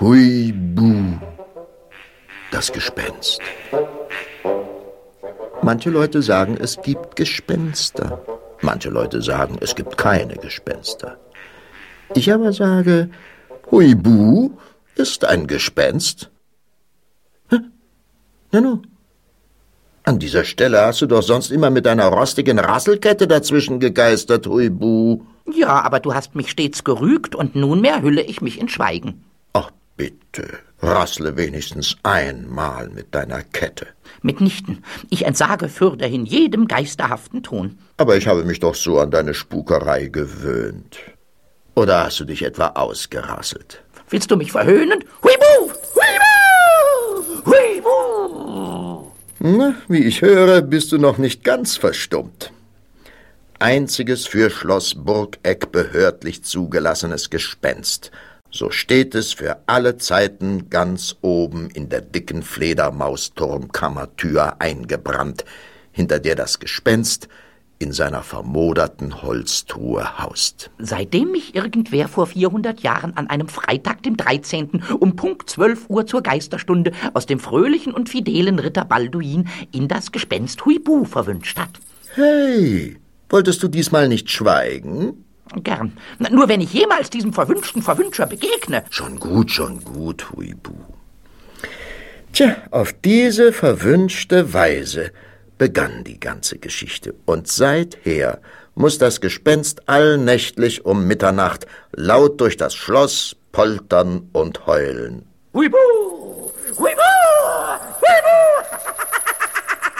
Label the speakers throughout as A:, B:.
A: Huibu, das Gespenst. Manche Leute sagen, es gibt Gespenster. Manche Leute sagen, es gibt keine Gespenster. Ich aber sage, Huibu ist ein Gespenst. Hä? Nanu, an dieser Stelle hast du doch sonst immer mit deiner rostigen Rasselkette dazwischen gegeistert, Huibu.
B: Ja, aber du hast mich stets gerügt und nunmehr hülle ich mich in Schweigen.
A: Ach, bitte, rassle wenigstens einmal mit deiner Kette.
B: Mitnichten. Ich entsage fürderhin jedem geisterhaften Ton.
A: Aber ich habe mich doch so an deine Spukerei gewöhnt. Oder hast du dich etwa ausgerasselt?
B: Willst du mich verhöhnen? Huibu! Huibu! Huibu!
A: Na, wie ich höre, bist du noch nicht ganz verstummt. Einziges für Schloss Burgeck behördlich zugelassenes Gespenst. So steht es für alle Zeiten ganz oben in der dicken Fledermausturmkammertür eingebrannt, hinter der das Gespenst in seiner vermoderten Holztruhe haust.
B: Seitdem mich irgendwer vor 400 Jahren an einem Freitag, dem 13. um Punkt 12 Uhr zur Geisterstunde aus dem fröhlichen und fidelen Ritter Balduin in das Gespenst Huibu verwünscht hat.
A: Hey, wolltest du diesmal nicht schweigen?
B: Gern. Nur wenn ich jemals diesem verwünschten Verwünscher begegne.
A: Schon gut, schon gut, Huibu. Tja, auf diese verwünschte Weise begann die ganze Geschichte. Und seither muss das Gespenst allnächtlich um Mitternacht laut durch das Schloss poltern und heulen.
B: Huibu! Huibu! Huibu!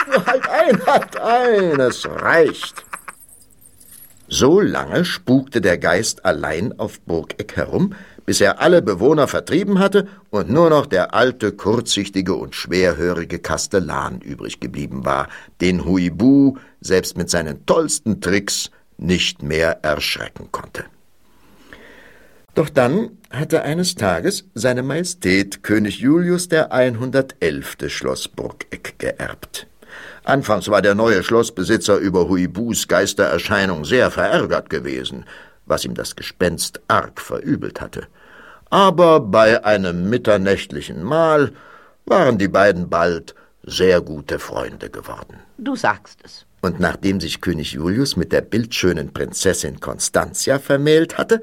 A: halt ein, halt ein, es reicht. So lange spukte der Geist allein auf Burgeck herum, bis er alle Bewohner vertrieben hatte und nur noch der alte, kurzsichtige und schwerhörige Kastellan übrig geblieben war, den Huibu selbst mit seinen tollsten Tricks nicht mehr erschrecken konnte. Doch dann hatte eines Tages seine Majestät König Julius der 111. Schloss Burgeck geerbt. Anfangs war der neue Schlossbesitzer über Huibus Geistererscheinung sehr verärgert gewesen, was ihm das Gespenst arg verübelt hatte. Aber bei einem mitternächtlichen Mahl waren die beiden bald sehr gute Freunde geworden.
B: Du sagst es.
A: Und nachdem sich König Julius mit der bildschönen Prinzessin Constantia vermählt hatte,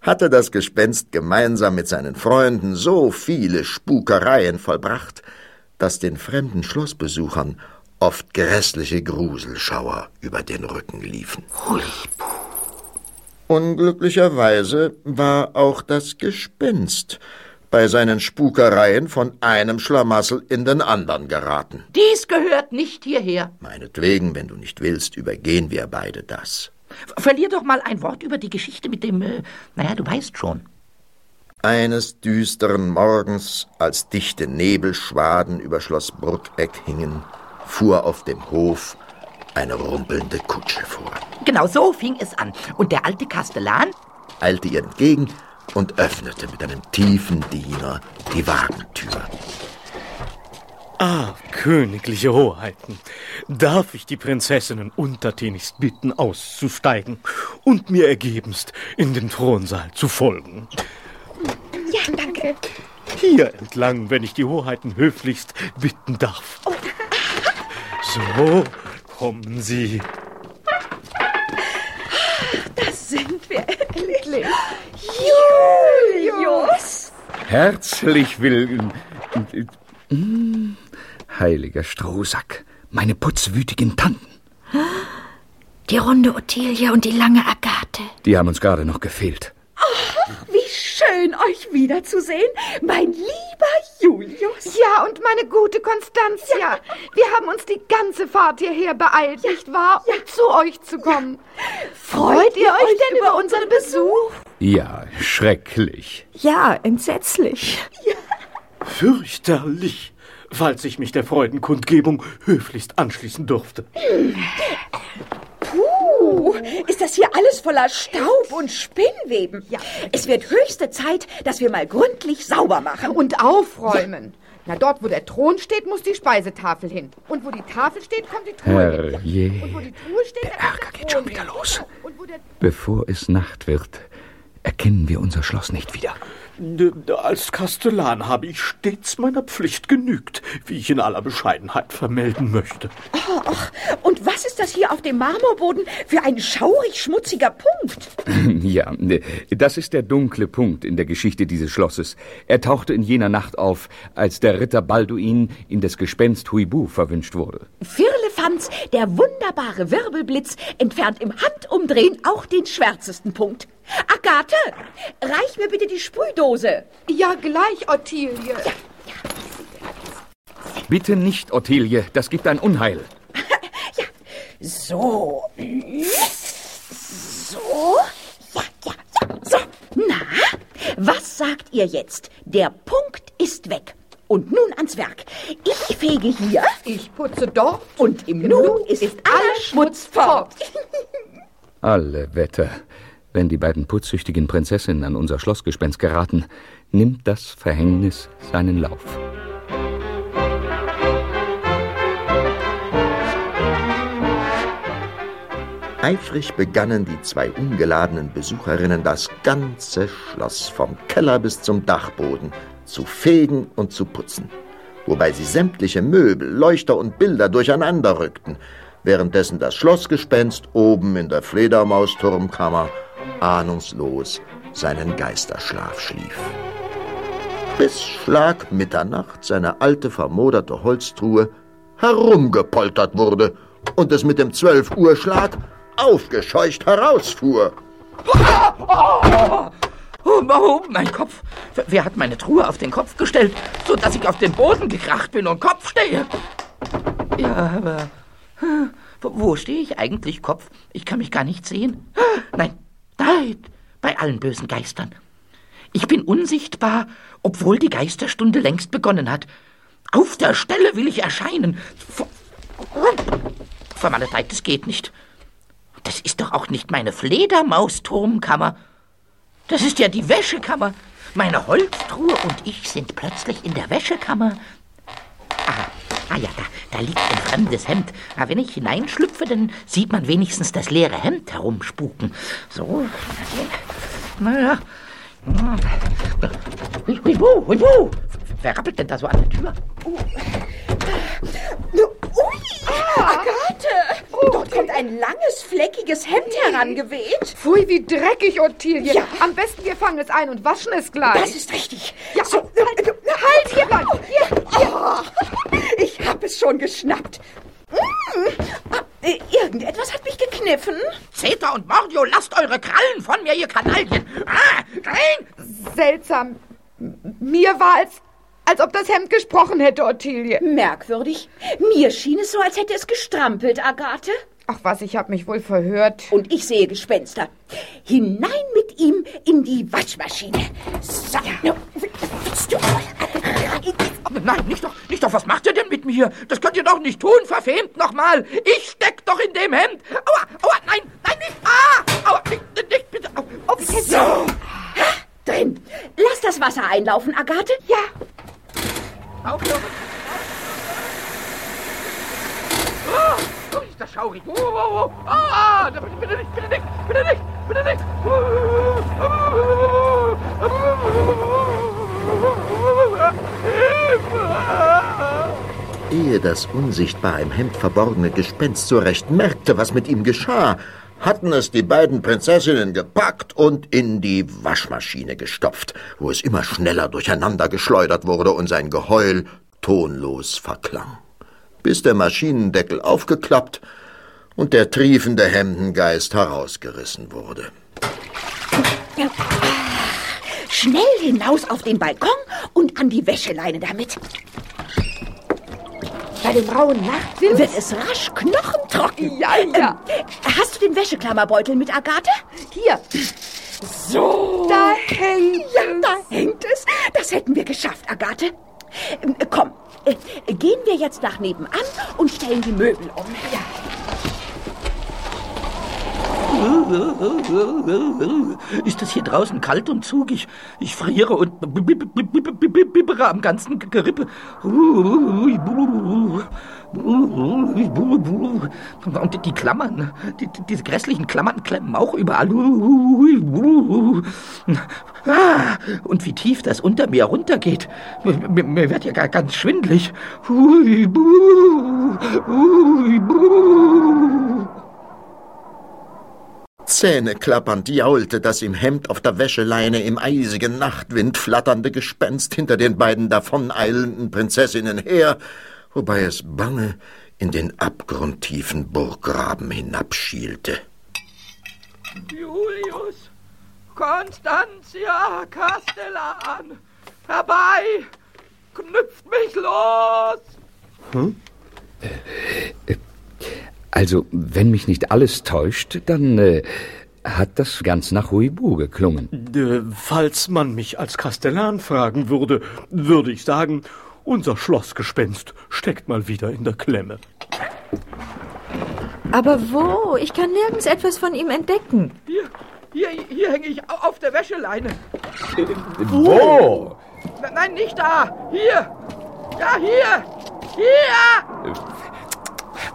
A: hatte das Gespenst gemeinsam mit seinen Freunden so viele Spukereien vollbracht, dass den fremden Schlossbesuchern oft grässliche Gruselschauer über den Rücken liefen. Unglücklicherweise war auch das Gespenst bei seinen Spukereien von einem Schlamassel in den anderen geraten.
B: Dies gehört nicht hierher.
A: Meinetwegen, wenn du nicht willst, übergehen wir beide das.
B: Verlier doch mal ein Wort über die Geschichte mit dem, äh, naja, du weißt schon.
A: Eines düsteren Morgens, als dichte Nebelschwaden über Schloss Burgeck hingen, fuhr auf dem Hof eine rumpelnde Kutsche vor.
B: Genau so fing es an. Und der alte Kastellan
A: eilte ihr entgegen und öffnete mit einem tiefen Diener die Wagentür.
C: Ah, königliche Hoheiten, darf ich die Prinzessinnen untertänigst bitten, auszusteigen und mir ergebenst in den Thronsaal zu folgen?
D: Ja, danke.
C: Hier entlang, wenn ich die Hoheiten höflichst bitten darf. Oh. So, kommen Sie.
D: Da sind wir endlich. Julius!
E: Herzlich willkommen. Hm, heiliger Strohsack, meine putzwütigen Tanten.
D: Die runde Ottilie und die lange Agathe.
E: Die haben uns gerade noch gefehlt.
D: Schön, euch wiederzusehen, mein lieber Julius.
F: Ja, und meine gute Konstanzia. Ja. Wir haben uns die ganze Fahrt hierher beeilt, ja. nicht wahr? Um ja. zu euch zu kommen.
D: Freut ihr euch denn über unseren Besuch?
E: Ja, schrecklich.
D: Ja, entsetzlich. Ja.
C: Fürchterlich falls ich mich der Freudenkundgebung höflichst anschließen durfte.
D: Ist das hier alles voller Staub und Spinnweben? Ja. Es wird höchste Zeit, dass wir mal gründlich sauber machen.
F: Und aufräumen. Ja. Na, dort, wo der Thron steht, muss die Speisetafel hin. Und wo die Tafel steht, kommt die Truhe
E: Herr
F: hin.
E: Und wo die Truhe steht, der Ärger geht schon wieder los. Bevor es Nacht wird, erkennen wir unser Schloss nicht wieder.
C: Als Kastellan habe ich stets meiner Pflicht genügt, wie ich in aller Bescheidenheit vermelden möchte.
D: Ach, und was ist das hier auf dem Marmorboden für ein schaurig schmutziger Punkt?
E: Ja, das ist der dunkle Punkt in der Geschichte dieses Schlosses. Er tauchte in jener Nacht auf, als der Ritter Balduin in das Gespenst Huibu verwünscht wurde.
D: Firlefanz, der wunderbare Wirbelblitz, entfernt im Handumdrehen auch den schwärzesten Punkt. Agathe, reich mir bitte die Sprühdose.
F: Ja, gleich, Ottilie. Ja.
E: Bitte nicht, Ottilie, das gibt ein Unheil.
D: ja, so. So. Ja, ja, ja, so. Na, was sagt ihr jetzt? Der Punkt ist weg. Und nun ans Werk. Ich fege hier.
F: Ich putze dort.
D: Und im Nu ist, ist aller Schmutz fort.
E: Alle Wetter. Wenn die beiden putzsüchtigen Prinzessinnen an unser Schlossgespenst geraten, nimmt das Verhängnis seinen Lauf.
A: Eifrig begannen die zwei ungeladenen Besucherinnen das ganze Schloss vom Keller bis zum Dachboden zu fegen und zu putzen, wobei sie sämtliche Möbel, Leuchter und Bilder durcheinander rückten, währenddessen das Schlossgespenst oben in der Fledermausturmkammer ahnungslos seinen Geisterschlaf schlief. Bis Schlag Mitternacht seine alte vermoderte Holztruhe herumgepoltert wurde und es mit dem Zwölf Uhr Schlag aufgescheucht herausfuhr.
B: Oh, oh, oh, mein Kopf. Wer hat meine Truhe auf den Kopf gestellt, so dass ich auf den Boden gekracht bin und Kopf stehe? Ja, aber wo stehe ich eigentlich, Kopf? Ich kann mich gar nicht sehen. Nein, Nein, bei allen bösen Geistern. Ich bin unsichtbar, obwohl die Geisterstunde längst begonnen hat. Auf der Stelle will ich erscheinen. Vermaledeit, das geht nicht. Das ist doch auch nicht meine Fledermausturmkammer. Das ist ja die Wäschekammer. Meine Holztruhe und ich sind plötzlich in der Wäschekammer. Ah, ah ja, da, da liegt ein fremdes Hemd. Aber wenn ich hineinschlüpfe, dann sieht man wenigstens das leere Hemd herumspuken. So. Naja. Huibu, huibu. Wer rappelt denn da so an der Tür?
D: Oh. Ui, Agathe! Oh, Dort kommt ein langes, fleckiges Hemd herangeweht.
F: Pfui, wie dreckig, Ottilie. Ja. Am besten wir fangen es ein und waschen es gleich.
D: Das ist richtig.
F: Ja, so. halt, halt hier bleiben. Hier, hier.
D: Oh, ich hab es schon geschnappt. Mmh. Irgendetwas hat mich gekniffen.
B: Zeta und Mordio, lasst eure Krallen von mir, ihr Kanalien. Ah,
F: rein! Seltsam. Mir war es, als ob das Hemd gesprochen hätte, Ottilie.
D: Merkwürdig. Mir schien es so, als hätte es gestrampelt, Agathe.
F: Ach was, ich hab mich wohl verhört.
D: Und ich sehe Gespenster. Hinein mit ihm in die Waschmaschine. So. Ja.
B: Nein, nicht doch, nicht doch. Was macht ihr denn mit mir? Das könnt ihr doch nicht tun, verfemt nochmal. Ich steck doch in dem Hemd. Aua, aua, nein, nein, nicht. Ah, aua, nicht, nicht, bitte.
D: Au, so. Drin. Lass das Wasser einlaufen, Agathe.
F: Ja.
B: Aufhören. Oh, ist das schaurig. Oh, oh, oh. Ah, bitte nicht, bitte nicht, bitte nicht, bitte nicht.
A: Ehe das unsichtbar im Hemd verborgene Gespenst so recht merkte, was mit ihm geschah, hatten es die beiden Prinzessinnen gepackt und in die Waschmaschine gestopft, wo es immer schneller durcheinander geschleudert wurde und sein Geheul tonlos verklang, bis der Maschinendeckel aufgeklappt und der triefende Hemdengeist herausgerissen wurde.
D: Schnell hinaus auf den Balkon und an die Wäscheleine damit.
F: Bei dem rauen Nachtwind
D: wird es rasch knochentrocken.
F: Ja, ja.
D: Ähm, hast du den Wäscheklammerbeutel mit, Agathe?
F: Hier.
D: So.
F: Da hängt
D: ja, es. da hängt es. Das hätten wir geschafft, Agathe. Ähm, komm, äh, gehen wir jetzt nach nebenan und stellen die Möbel um. Ja.
B: Ist es hier draußen kalt und zugig? Ich friere und bibbere am ganzen Gerippe. Und die Klammern, die, diese grässlichen Klammern klemmen auch überall. Ah, und wie tief das unter mir runtergeht. Mir, mir wird ja gar ganz schwindlig.
A: Zähneklappernd jaulte das im Hemd auf der Wäscheleine im eisigen Nachtwind flatternde Gespenst hinter den beiden davoneilenden Prinzessinnen her, wobei es bange in den abgrundtiefen Burggraben hinabschielte.
B: Julius, Constantia, Castellan, herbei, knüpft mich los! Hm?
E: Äh, äh, also, wenn mich nicht alles täuscht, dann äh, hat das ganz nach Huibu geklungen.
C: Äh, falls man mich als Kastellan fragen würde, würde ich sagen, unser Schlossgespenst steckt mal wieder in der Klemme.
F: Aber wo? Ich kann nirgends etwas von ihm entdecken.
B: Hier, hier, hier hänge ich auf der Wäscheleine.
E: Äh, wo?
B: Nein, nicht da. Hier. Ja, hier. Hier.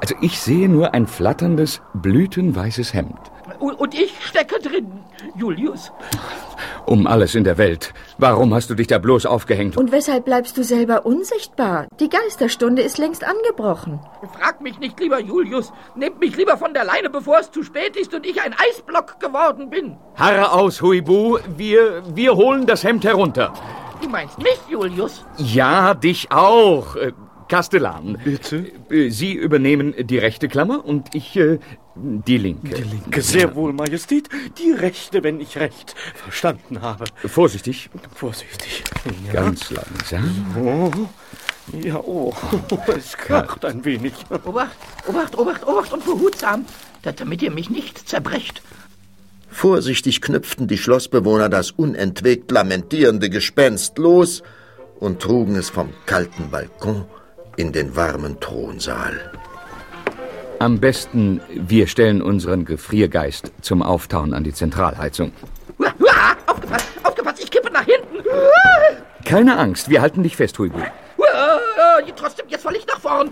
B: Äh,
E: also ich sehe nur ein flatterndes, blütenweißes Hemd.
B: Und ich stecke drin, Julius.
E: Um alles in der Welt. Warum hast du dich da bloß aufgehängt?
F: Und weshalb bleibst du selber unsichtbar? Die Geisterstunde ist längst angebrochen.
B: Frag mich nicht, lieber Julius. Nehmt mich lieber von der Leine, bevor es zu spät ist und ich ein Eisblock geworden bin.
E: Harre aus, Huibu. Wir, wir holen das Hemd herunter.
B: Du meinst mich, Julius?
E: Ja, dich auch. Kastellan.
C: Bitte?
E: Äh, Sie übernehmen die rechte Klammer und ich äh, die linke.
C: Die linke, sehr wohl, Majestät. Die rechte, wenn ich recht verstanden habe.
E: Vorsichtig.
C: Vorsichtig.
E: Ja. Ganz langsam.
C: Oh. Ja, oh, es kracht ein wenig.
B: Obacht, Obacht, Obacht, Obacht und behutsam, damit ihr mich nicht zerbrecht.
A: Vorsichtig knüpften die Schlossbewohner das unentwegt lamentierende Gespenst los und trugen es vom kalten Balkon in den warmen Thronsaal.
E: Am besten, wir stellen unseren Gefriergeist zum Auftauen an die Zentralheizung.
B: Aufgepasst, aufgepasst, ich kippe nach hinten.
E: Keine Angst, wir halten dich fest, Huibu.
B: Trotzdem, jetzt soll ich nach vorn.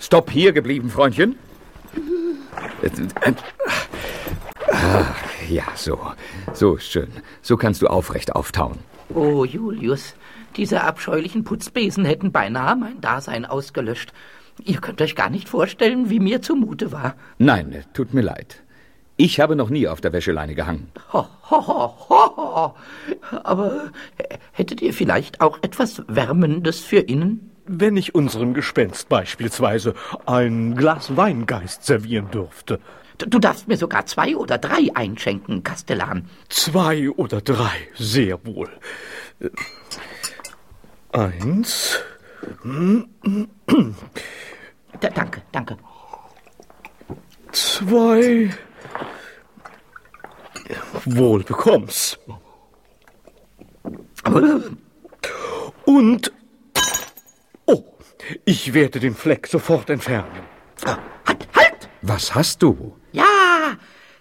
E: Stopp hier geblieben, Freundchen. Ach, ja, so. So ist schön. So kannst du aufrecht auftauen.
B: Oh, Julius, diese abscheulichen Putzbesen hätten beinahe mein Dasein ausgelöscht. Ihr könnt euch gar nicht vorstellen, wie mir zumute war.
E: Nein, tut mir leid. Ich habe noch nie auf der Wäscheleine gehangen.
B: Ho, ho, ho, ho. Aber hättet ihr vielleicht auch etwas Wärmendes für innen?
C: Wenn ich unserem Gespenst beispielsweise ein Glas Weingeist servieren dürfte.
B: Du darfst mir sogar zwei oder drei einschenken, Kastellan.
C: Zwei oder drei, sehr wohl. Eins.
B: Da, danke, danke.
C: Zwei. Wohl bekomm's. Und. Oh, ich werde den Fleck sofort entfernen.
B: Halt, halt!
E: Was hast du?
B: Ja,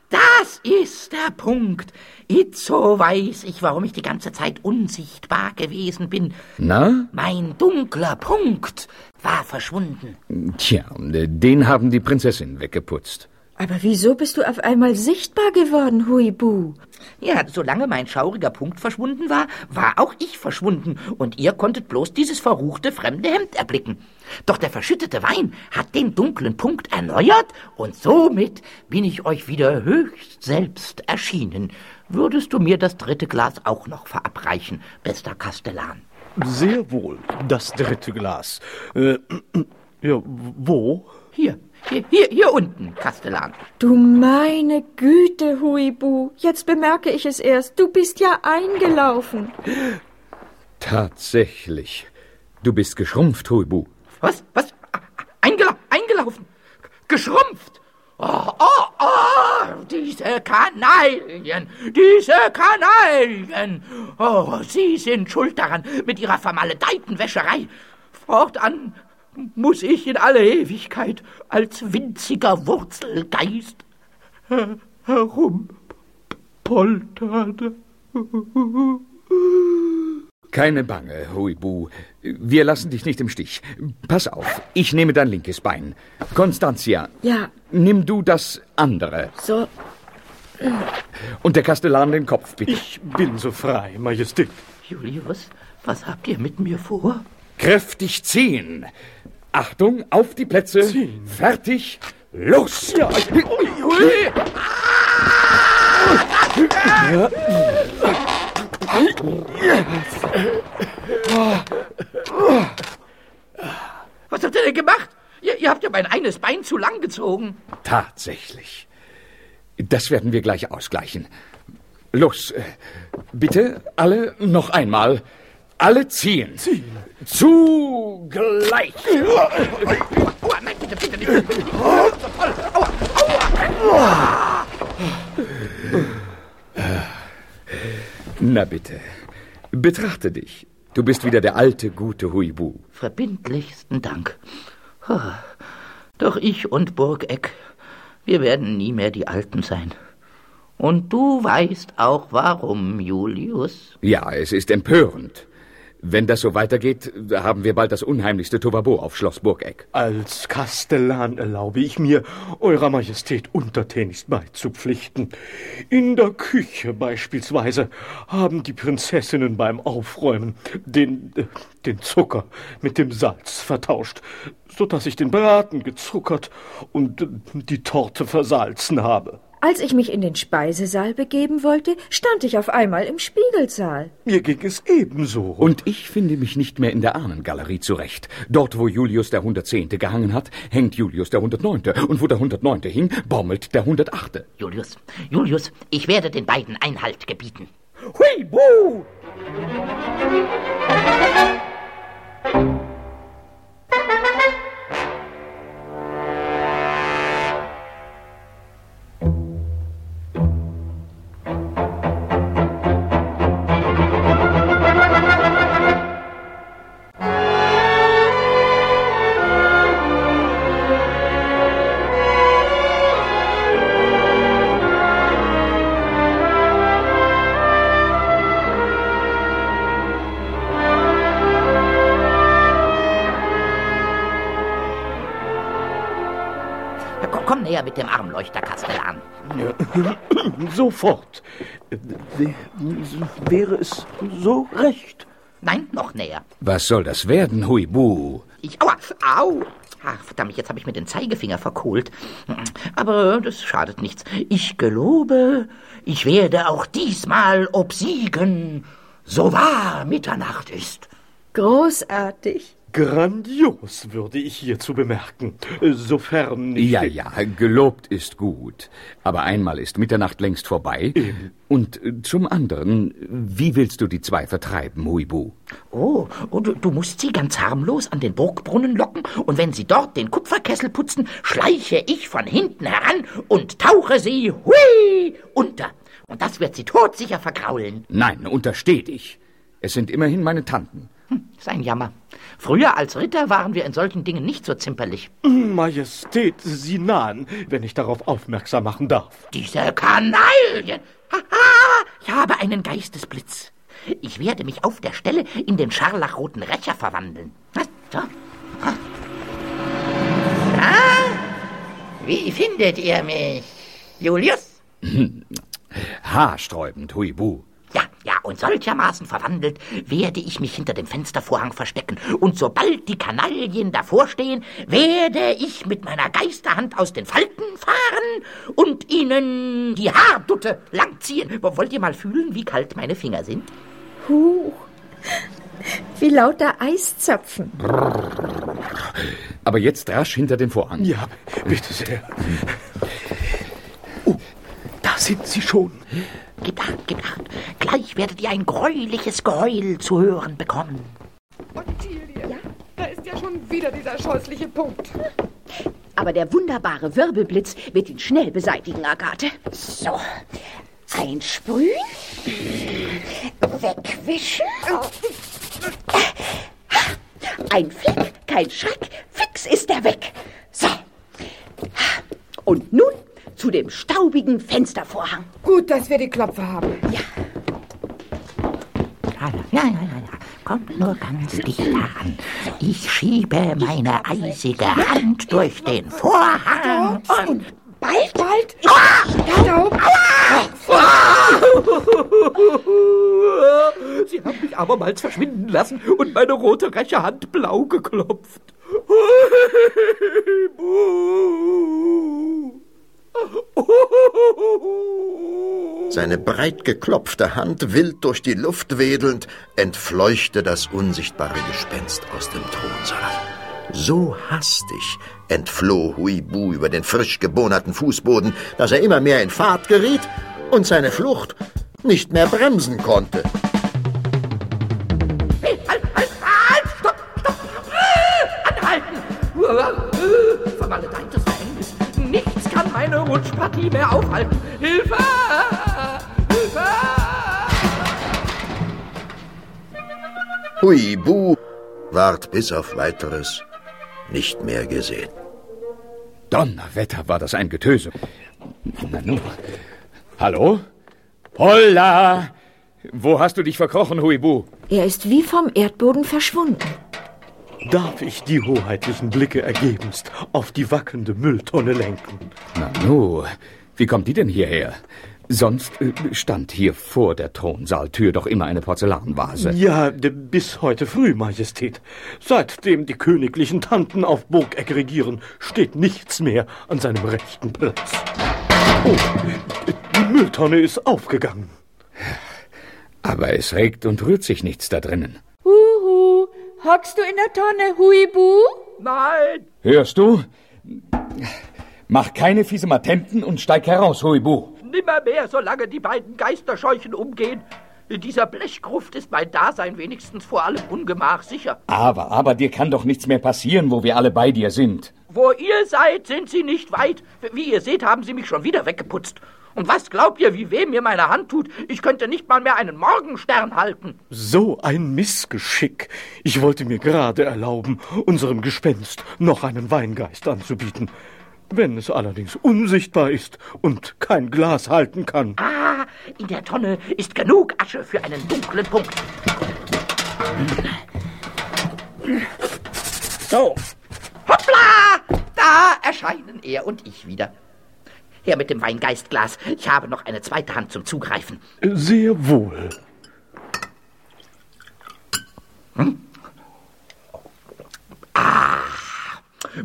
B: das ist der Punkt. Itzo weiß ich, warum ich die ganze Zeit unsichtbar gewesen bin.
E: Na?
B: Mein dunkler Punkt war verschwunden.
E: Tja, den haben die Prinzessinnen weggeputzt.
F: Aber wieso bist du auf einmal sichtbar geworden, Huibu?
B: Ja, solange mein schauriger Punkt verschwunden war, war auch ich verschwunden, und ihr konntet bloß dieses verruchte fremde Hemd erblicken. Doch der verschüttete Wein hat den dunklen Punkt erneuert, und somit bin ich euch wieder höchst selbst erschienen. Würdest du mir das dritte Glas auch noch verabreichen, bester Kastellan?
C: Sehr wohl, das dritte Glas. Äh, ja, wo?
B: Hier, hier, hier, hier unten, Kastellan.
F: Du meine Güte, Huibu. Jetzt bemerke ich es erst. Du bist ja eingelaufen.
E: Tatsächlich. Du bist geschrumpft, Huibu.
B: Was? Was? Eingela eingelaufen? Geschrumpft? Oh, oh, oh, diese Kanaillen, diese Kanaillen. Oh, Sie sind schuld daran mit Ihrer vermaledeiten Wäscherei. Fortan muss ich in alle Ewigkeit als winziger Wurzelgeist herumpoltern.
E: Keine Bange, Huibu. Wir lassen dich nicht im Stich. Pass auf, ich nehme dein linkes Bein. Constantia.
D: Ja.
E: Nimm du das andere.
D: So.
E: Und der Kastellan den Kopf, bitte.
C: Ich bin so frei, Majestät.
B: Julius, was habt ihr mit mir vor?
E: Kräftig ziehen. Achtung, auf die Plätze.
C: Ziehen.
E: Fertig. Los.
C: Ja, ui, ui.
B: Was habt ihr denn gemacht? Ihr, ihr habt ja mein eines Bein zu lang gezogen.
E: Tatsächlich. Das werden wir gleich ausgleichen. Los, äh, bitte alle noch einmal. Alle ziehen.
C: Ziehen.
E: Zugleich.
B: Aua, nein, bitte, bitte nicht. So voll. Aua,
E: Na bitte. Betrachte dich. Du bist wieder der alte, gute Huibu.
B: Verbindlichsten Dank. Doch ich und Burgeck, wir werden nie mehr die Alten sein. Und du weißt auch warum, Julius.
E: Ja, es ist empörend. Wenn das so weitergeht, haben wir bald das unheimlichste Tovabo auf Schloss Burgeck.
C: Als Kastellan erlaube ich mir, Eurer Majestät untertänigst beizupflichten. In der Küche beispielsweise haben die Prinzessinnen beim Aufräumen den, äh, den Zucker mit dem Salz vertauscht, so dass ich den Braten gezuckert und äh, die Torte versalzen habe.
D: Als ich mich in den Speisesaal begeben wollte, stand ich auf einmal im Spiegelsaal.
C: Mir ging es ebenso.
E: Und ich finde mich nicht mehr in der Ahnengalerie zurecht. Dort, wo Julius der Hundertzehnte gehangen hat, hängt Julius der Hundertneunte. Und wo der Hundertneunte hing, baumelt der Hundertachte.
B: Julius, Julius, ich werde den beiden Einhalt gebieten.
E: Huibu!
B: Ja,
C: Sofort. Äh, Wäre es so recht?
B: Nein, noch näher.
E: Was soll das werden, Huibu?
B: Ich, aua, au. Ach, verdammt, jetzt habe ich mir den Zeigefinger verkohlt. Aber das schadet nichts. Ich gelobe, ich werde auch diesmal obsiegen, so wahr Mitternacht ist.
D: Großartig.
C: Grandios, würde ich hierzu bemerken. Sofern nicht.
E: Ja, ja, gelobt ist gut. Aber einmal ist Mitternacht längst vorbei. Und äh, zum anderen, wie willst du die zwei vertreiben, Huibu?
B: Oh, und du, du musst sie ganz harmlos an den Burgbrunnen locken, und wenn sie dort den Kupferkessel putzen, schleiche ich von hinten heran und tauche sie, hui, unter. Und das wird sie todsicher vergraulen.
E: Nein, untersteh dich. Es sind immerhin meine Tanten.
B: Hm, ist ein Jammer. Früher als Ritter waren wir in solchen Dingen nicht so zimperlich.
C: Majestät, Sie nahen, wenn ich darauf aufmerksam machen darf.
B: Diese Kanaillen! Haha, ich habe einen Geistesblitz. Ich werde mich auf der Stelle in den scharlachroten Rächer verwandeln. Na, So. Ah, wie findet ihr mich, Julius?
E: Haarsträubend, Huibu.
B: Ja, und solchermaßen verwandelt werde ich mich hinter dem Fenstervorhang verstecken. Und sobald die Kanaillen davor stehen, werde ich mit meiner Geisterhand aus den Falten fahren und ihnen die Haardutte langziehen. Wollt ihr mal fühlen, wie kalt meine Finger sind?
D: Huch. Wie lauter Eiszapfen.
E: Aber jetzt rasch hinter den Vorhang.
C: Ja, bitte sehr. Sind Sie schon.
B: Gebt acht, gebt acht. Gleich werdet ihr ein greuliches Geheul zu hören bekommen.
F: Ottilie, da ist ja schon wieder dieser scheußliche Punkt.
D: Aber der wunderbare Wirbelblitz wird ihn schnell beseitigen, Agathe.
G: So, einsprühen, wegwischen.
D: Ein Fleck, kein Schreck, fix ist er weg. So. Und nun zu dem staubigen Fenstervorhang.
F: Gut, dass wir die Klopfe haben.
B: Ja, ja, ja, ja, ja. Kommt nur ganz dicht heran. Ich schiebe meine eisige Hand durch den Vorhang und
F: Bald, bald. Ah! Da,
C: Sie haben mich abermals verschwinden lassen und meine rote rechte Hand blau geklopft.
A: Seine breit geklopfte Hand, wild durch die Luft wedelnd, entfleuchte das unsichtbare Gespenst aus dem Thronsaal. So hastig entfloh Huibu über den frisch gebohnerten Fußboden, dass er immer mehr in Fahrt geriet und seine Flucht nicht mehr bremsen konnte.
B: Rutschpartie mehr aufhalten! Hilfe! Hilfe!
A: Huibu ward bis auf weiteres nicht mehr gesehen.
E: Donnerwetter, war das ein Getöse. Na nun. Hallo? Holla! Wo hast du dich verkrochen, Huibu?
D: Er ist wie vom Erdboden verschwunden.
C: Darf ich die hoheitlichen Blicke ergebenst auf die wackelnde Mülltonne lenken?
E: Na nu, wie kommt die denn hierher? Sonst äh, stand hier vor der Thronsaaltür doch immer eine Porzellanvase.
C: Ja, bis heute früh, Majestät. Seitdem die königlichen Tanten auf Burgeck regieren, steht nichts mehr an seinem rechten Platz. Oh, die Mülltonne ist aufgegangen.
E: Aber es regt und rührt sich nichts da drinnen.
D: Hockst du in der Tonne, Huibu?
B: Nein!
E: Hörst du? Mach keine fiese Matenten und steig heraus, Huibu.
B: Nimmermehr, solange die beiden Geisterscheuchen umgehen. In dieser Blechgruft ist mein Dasein wenigstens vor allem Ungemach sicher.
E: Aber, aber dir kann doch nichts mehr passieren, wo wir alle bei dir sind.
B: Wo ihr seid, sind sie nicht weit. Wie ihr seht, haben sie mich schon wieder weggeputzt. Und was glaubt ihr, wie weh mir meine Hand tut? Ich könnte nicht mal mehr einen Morgenstern halten.
C: So ein Missgeschick. Ich wollte mir gerade erlauben, unserem Gespenst noch einen Weingeist anzubieten. Wenn es allerdings unsichtbar ist und kein Glas halten kann.
B: Ah, in der Tonne ist genug Asche für einen dunklen Punkt. So. Hoppla! Da erscheinen er und ich wieder. Her mit dem Weingeistglas. Ich habe noch eine zweite Hand zum Zugreifen.
C: Sehr wohl.
B: Hm? Ah,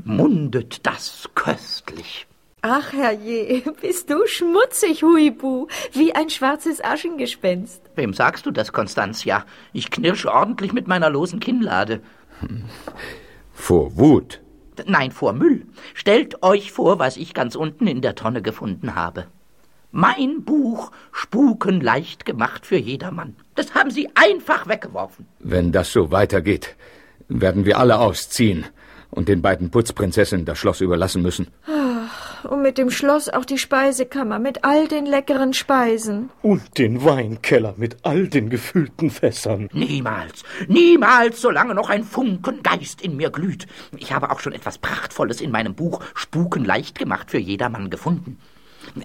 B: mundet das köstlich.
D: Ach, herrje, bist du schmutzig, Huibu, wie ein schwarzes Aschengespenst.
B: Wem sagst du das, Constantia? Ich knirsche ordentlich mit meiner losen Kinnlade.
E: Vor Wut.
B: Nein, vor Müll. Stellt euch vor, was ich ganz unten in der Tonne gefunden habe. Mein Buch Spuken leicht gemacht für jedermann. Das haben sie einfach weggeworfen.
E: Wenn das so weitergeht, werden wir alle ausziehen und den beiden Putzprinzessinnen das Schloss überlassen müssen.
D: Und mit dem Schloss auch die Speisekammer mit all den leckeren Speisen.
C: Und den Weinkeller mit all den gefüllten Fässern.
B: Niemals, niemals, solange noch ein Funken Geist in mir glüht. Ich habe auch schon etwas Prachtvolles in meinem Buch Spuken leicht gemacht für jedermann gefunden.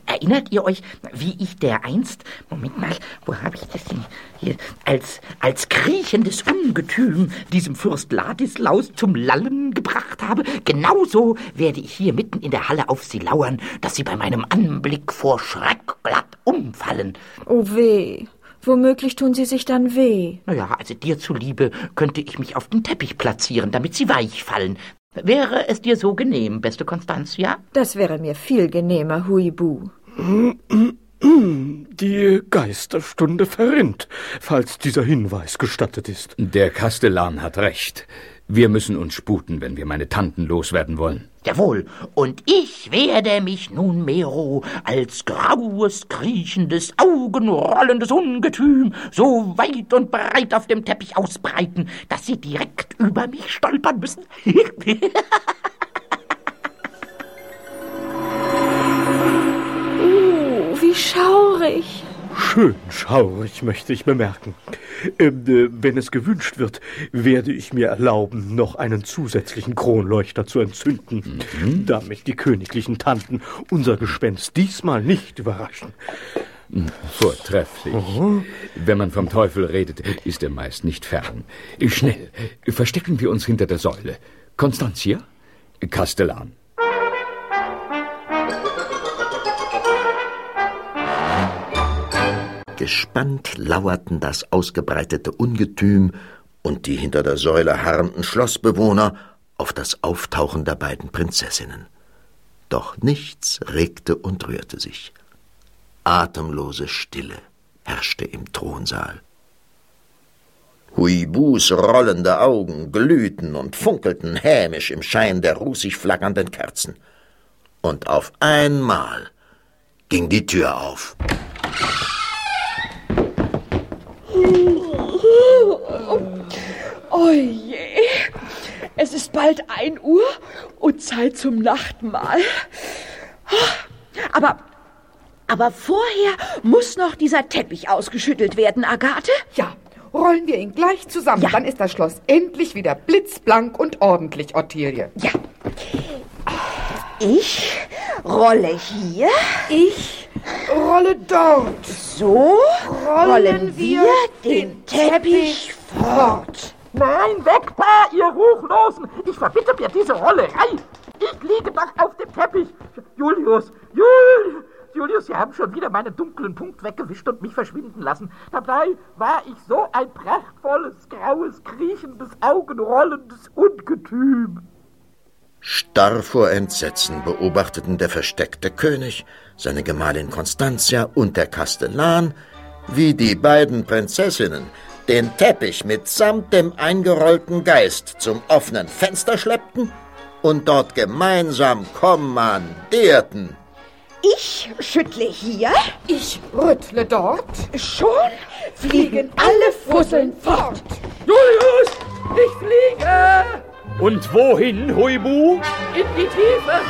B: Erinnert ihr euch, wie ich der einst, Moment mal, wo habe ich das denn hier, als, als kriechendes Ungetüm diesem Fürst Ladislaus zum Lallen gebracht habe? Genauso werde ich hier mitten in der Halle auf sie lauern, dass sie bei meinem Anblick vor Schreck glatt umfallen.
D: Oh weh. Womöglich tun sie sich dann weh.
B: Naja, also dir zuliebe könnte ich mich auf den Teppich platzieren, damit sie weich fallen. Wäre es dir so genehm, beste Constantia?
D: Das wäre mir viel genehmer, Huibu.
C: Die Geisterstunde verrinnt, falls dieser Hinweis gestattet ist.
E: Der Kastellan hat recht. Wir müssen uns sputen, wenn wir meine Tanten loswerden wollen.
B: Jawohl, und ich werde mich nunmehro als graues, kriechendes, augenrollendes Ungetüm so weit und breit auf dem Teppich ausbreiten, dass sie direkt über mich stolpern müssen.
D: uh, wie schaurig.
C: Schön schaurig, möchte ich bemerken. Ähm, äh, wenn es gewünscht wird, werde ich mir erlauben, noch einen zusätzlichen Kronleuchter zu entzünden, mhm. damit die königlichen Tanten unser Gespenst diesmal nicht überraschen.
E: Vortrefflich. Wenn man vom Teufel redet, ist er meist nicht fern. Schnell, verstecken wir uns hinter der Säule. Constantia? Kastellan.
A: Gespannt lauerten das ausgebreitete Ungetüm und die hinter der Säule harrenden Schlossbewohner auf das Auftauchen der beiden Prinzessinnen. Doch nichts regte und rührte sich. Atemlose Stille herrschte im Thronsaal. Huibus rollende Augen glühten und funkelten hämisch im Schein der rußig flackernden Kerzen. Und auf einmal ging die Tür auf.
D: Oh je, es ist bald ein Uhr und Zeit zum Nachtmahl. Aber, aber vorher muss noch dieser Teppich ausgeschüttelt werden, Agathe.
F: Ja, rollen wir ihn gleich zusammen.
D: Ja.
F: Dann ist das Schloss endlich wieder blitzblank und ordentlich, Ottilie.
D: Ja. Ich rolle hier.
F: Ich rolle dort.
D: So rollen wir den Teppich fort.
B: Nein, weg da, ihr Ruchlosen! Ich verbitte mir diese Rollerei! Ich liege doch auf dem Teppich! Julius, Julius! Julius, Sie haben schon wieder meinen dunklen Punkt weggewischt und mich verschwinden lassen. Dabei war ich so ein prachtvolles, graues, kriechendes, augenrollendes Ungetüm.
A: Starr vor Entsetzen beobachteten der versteckte König, seine Gemahlin Constantia und der Kastellan, wie die beiden Prinzessinnen den Teppich mitsamt dem eingerollten Geist zum offenen Fenster schleppten und dort gemeinsam kommandierten.
D: Ich schüttle hier.
F: Ich rüttle dort.
D: Schon fliegen alle Fusseln fort.
B: Julius, ich fliege
E: Und wohin, Huibu?
B: in die Tiefe.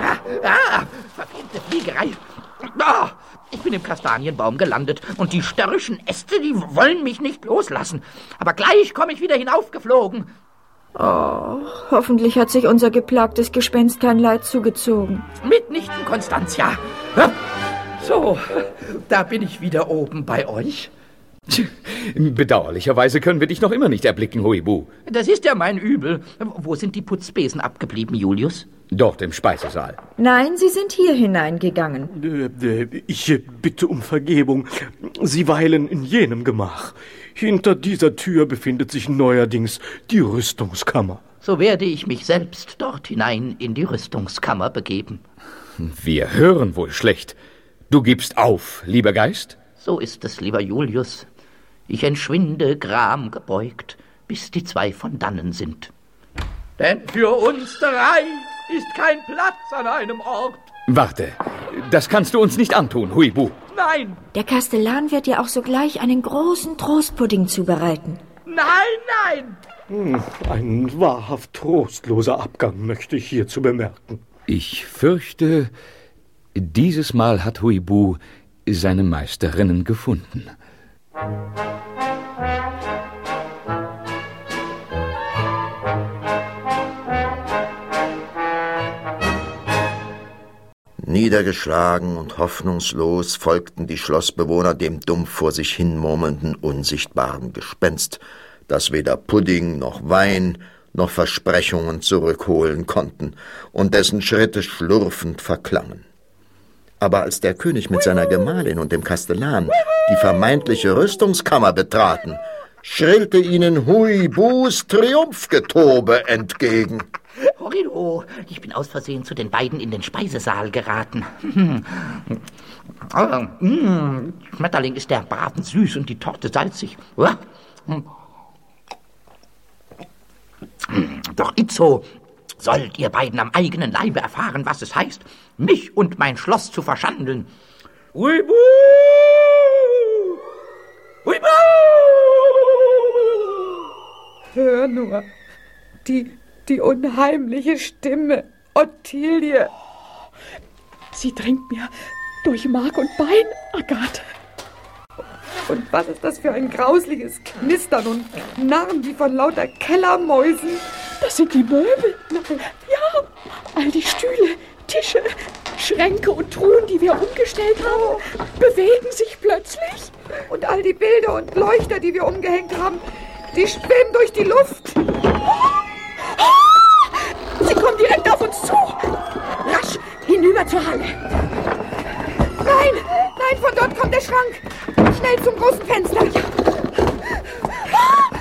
B: Ah, ah verfehlte Fliegerei. Ah, ich bin im Kastanienbaum gelandet und die störrischen Äste, die wollen mich nicht loslassen. Aber gleich komme ich wieder hinaufgeflogen.
H: Hoffentlich hat sich unser geplagtes Gespenst kein Leid zugezogen.
B: Mitnichten, Constantia. Ah, So, da bin ich wieder oben bei euch.
E: Bedauerlicherweise können wir dich noch immer nicht erblicken, Huibu.
B: Das ist ja mein Übel. Wo sind die Putzbesen abgeblieben, Julius?
E: Dort im Speisesaal.
H: Nein, sie sind hier hineingegangen.
C: Äh, äh, Ich bitte um Vergebung. Sie weilen in jenem Gemach. Hinter dieser Tür befindet sich neuerdings die Rüstungskammer.
B: So werde ich mich selbst dort hinein in die Rüstungskammer begeben.
E: Wir hören wohl schlecht. Du gibst auf, lieber Geist?
B: So ist es, lieber Julius. Ich entschwinde gram gebeugt, bis die zwei von dannen sind. Denn für uns drei ist kein Platz an einem Ort.
E: Warte, das kannst du uns nicht antun, Huibu.
B: Nein,
H: Der Kastellan wird dir auch sogleich einen großen Trostpudding zubereiten.
B: nein, nein!
C: Ein wahrhaft trostloser Abgang möchte ich hierzu bemerken.
E: Ich fürchte, dieses Mal hat Huibu seine Meisterinnen gefunden.
A: Niedergeschlagen und hoffnungslos folgten die Schlossbewohner dem dumpf vor sich hin murmelnden, unsichtbaren Gespenst, das weder Pudding noch Wein noch Versprechungen zurückholen konnten und dessen Schritte schlurfend verklangen. Aber als der König mit seiner Gemahlin und dem Kastellan die vermeintliche Rüstungskammer betraten, schrillte ihnen Huibus Triumphgetobe entgegen.
B: Horrido, ich bin aus Versehen zu den beiden in den Speisesaal geraten. Ah, mm, Schmetterling ist der Braten süß und die Torte salzig. Doch Itzo, sollt ihr beiden am eigenen Leibe erfahren, was es heißt, mich und mein Schloss zu verschandeln. Huibu! Huibu!
F: Hör nur, die, die unheimliche Stimme, Ottilie.
D: Sie dringt mir durch Mark und Bein, Agathe.
F: Und was ist das für ein grausliches Knistern und Knarren wie von lauter Kellermäusen?
D: Das sind die Möbel. Ja, all die Stühle, Tische, Schränke und Truhen, die wir umgestellt haben, bewegen sich plötzlich.
F: Und all die Bilder und Leuchter, die wir umgehängt haben, die schwimmen durch die Luft.
D: Sie kommen direkt auf uns zu. Rasch, hinüber zur Halle.
F: Nein, nein, von dort kommt der Schrank. Schnell zum großen Fenster.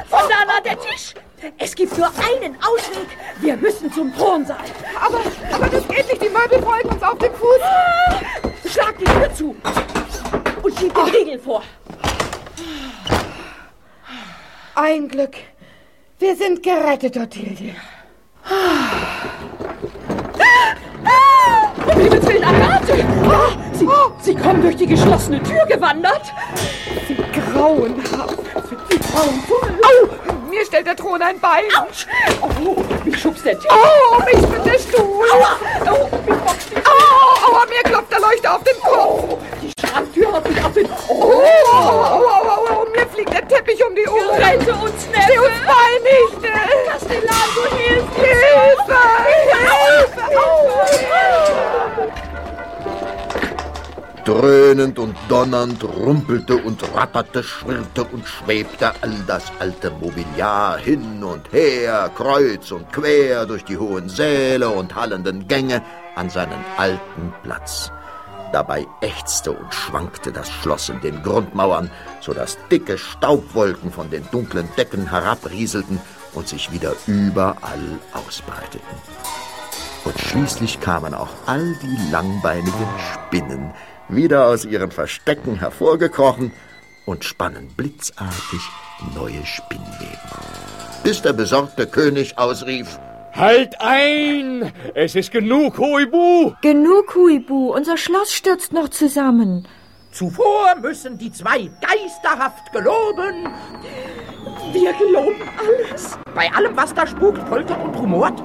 D: Von da war der Tisch. Es gibt nur einen Ausweg. Wir müssen zum Thronsaal.
F: Aber, aber das geht nicht. Die Möbel folgen uns auf den Fuß.
D: Schlag die Tür zu und schieb den Riegel vor.
F: Ein Glück. Wir sind gerettet, Ottilie.
D: Um Himmels Willen, Agathe! Oh, sie, sie kommen durch die geschlossene Tür gewandert.
F: Wie grauenhaft.
D: Die grauenvoll.
F: Au! Mir stellt der Thron ein Bein.
D: Autsch! Oh, mich schubst der Tisch.
F: Oh, mich mit der Stuhl.
D: Aua! Oh, mich boxt die
F: Oh, aua, mir klopft der Leuchter auf den Kopf.
D: Die Schranktür hat sich auf den...
F: Oh, oh, oh, oh, oh, mir fliegt der Teppich um die Ohren.
D: Rette uns,
F: Sie
D: Neffe!
F: uns bei nicht.
D: Kastellan, du hilfst
F: Hilfe!
A: Dröhnend und donnernd rumpelte und ratterte, schwirrte und schwebte all das alte Mobiliar hin und her, kreuz und quer durch die hohen Säle und hallenden Gänge an seinen alten Platz. Dabei ächzte und schwankte das Schloss in den Grundmauern, so dass dicke Staubwolken von den dunklen Decken herabrieselten und sich wieder überall ausbreiteten. Und schließlich kamen auch all die langbeinigen Spinnen wieder aus ihren Verstecken hervorgekrochen und spannen blitzartig neue Spinnweben. Bis der besorgte König ausrief,
C: Halt ein! Es ist genug, Huibu!
H: Genug, Huibu. Unser Schloss stürzt noch zusammen.
B: Zuvor müssen die zwei geisterhaft geloben,
D: Wir geloben alles.
B: bei allem, was da spukt, poltert und rumort,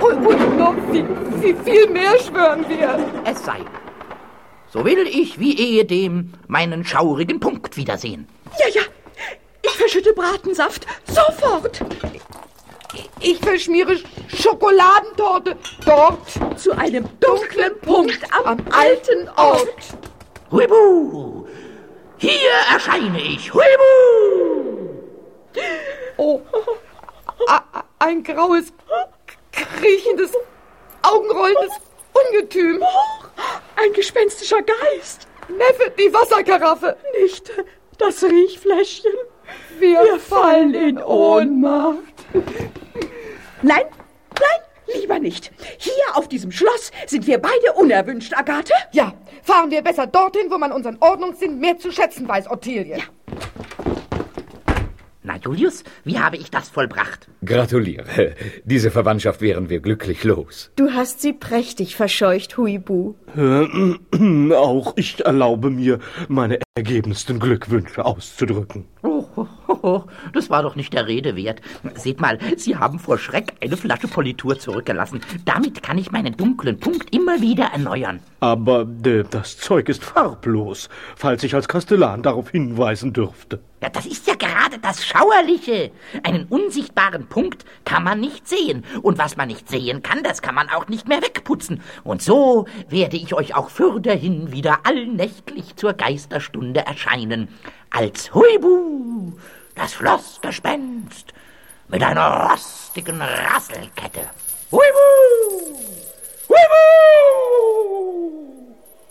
F: Und, und noch viel, viel, viel mehr schwören wir.
B: es sei. So will ich wie ehedem meinen schaurigen Punkt wiedersehen.
D: Ja, ja. Ich verschütte Bratensaft. Sofort.
F: Ich verschmiere Schokoladentorte dort
D: Zu einem dunklen Punkt am alten Ort.
B: Huibu! Hier erscheine ich, Huibu!
F: Oh, ein graues, kriechendes, augenrollendes Ungetüm.
D: Ein gespenstischer Geist.
F: Neffe, die Wasserkaraffe.
D: Nicht das Riechfläschchen.
F: Wir,
D: Wir fallen in Ohnmacht. Nein, nein, lieber nicht. Hier auf diesem Schloss sind wir beide unerwünscht, Agathe.
F: Ja, fahren wir besser dorthin, wo man unseren Ordnungssinn mehr zu schätzen weiß, Ottilie.
B: Na, Julius, wie habe ich das vollbracht?
E: Gratuliere. Diese Verwandtschaft wären wir glücklich los.
H: Du hast sie prächtig verscheucht, Huibu.
C: Auch ich erlaube mir, meine ergebensten Glückwünsche auszudrücken.
B: Oh, das war doch nicht der Rede wert. Seht mal, Sie haben vor Schreck eine Flasche Politur zurückgelassen. Damit kann ich meinen dunklen Punkt immer wieder erneuern.
C: Aber äh, das Zeug ist farblos, falls ich als Kastellan darauf hinweisen dürfte.
B: Ja, das ist ja gerade das Schauerliche. Einen unsichtbaren Punkt kann man nicht sehen. Und was man nicht sehen kann, das kann man auch nicht mehr wegputzen. Und so werde ich euch auch fürderhin wieder allnächtlich zur Geisterstunde erscheinen. Als Huibu, das Schlossgespenst, mit einer rostigen Rasselkette. Huibu! Huibu!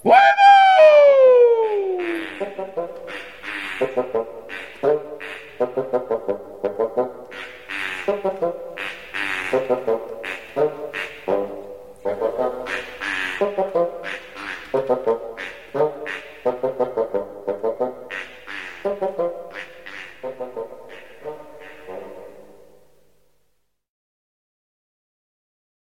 B: Huibu!